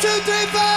two, three, four.